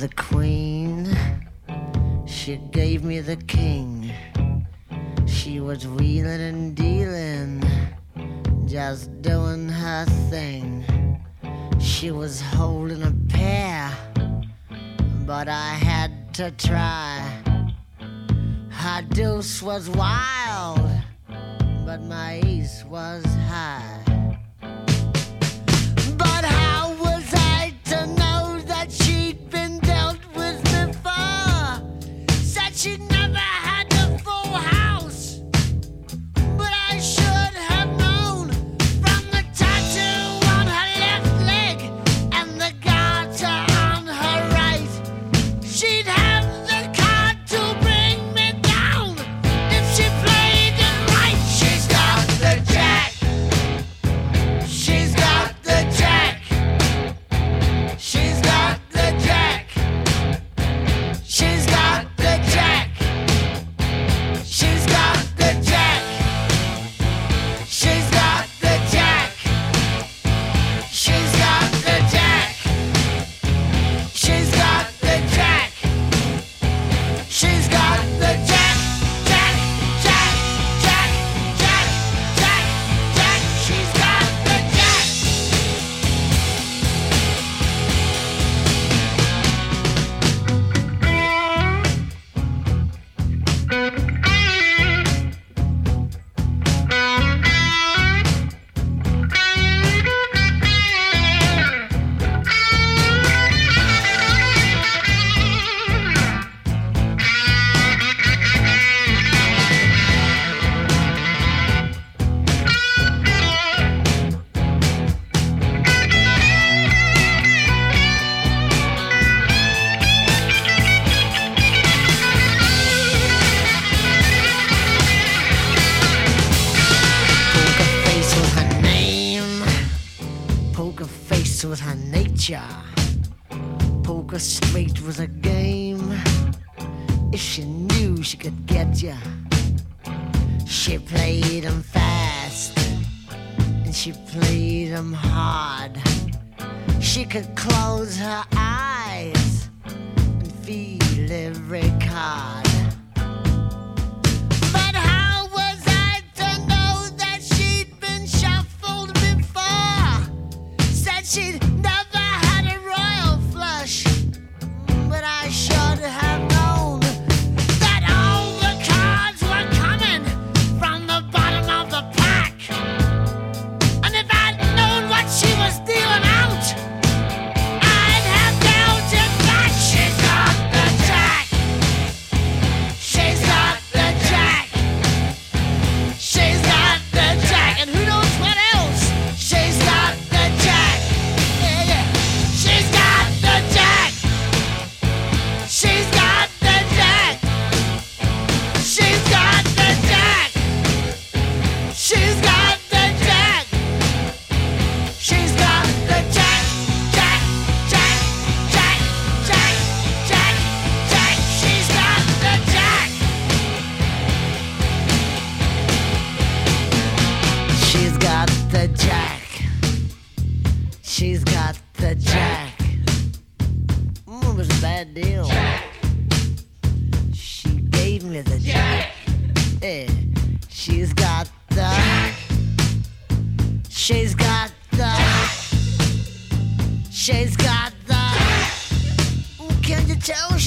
the queen, she gave me the king. She was wheeling and dealing, just doing her thing. She was holding a pair, but I had to try. Her deuce was wild, but my ace was high. Poker straight was a game. If she knew she could get ya, she played 'em fast and she played 'em hard. She could close her eyes and feel every card. bad deal. Jack. She gave me the jack. jack. Yeah. She's got the. Jack. She's got the. jack. She's got the. jack. Can you tell?